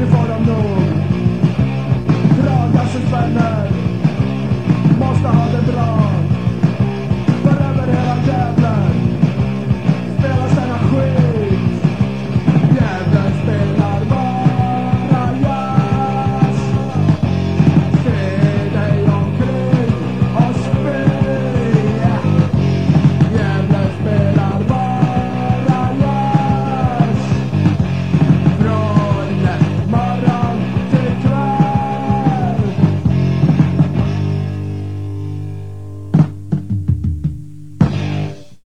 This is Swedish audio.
aldrig får de nog. Dra jazzens spänner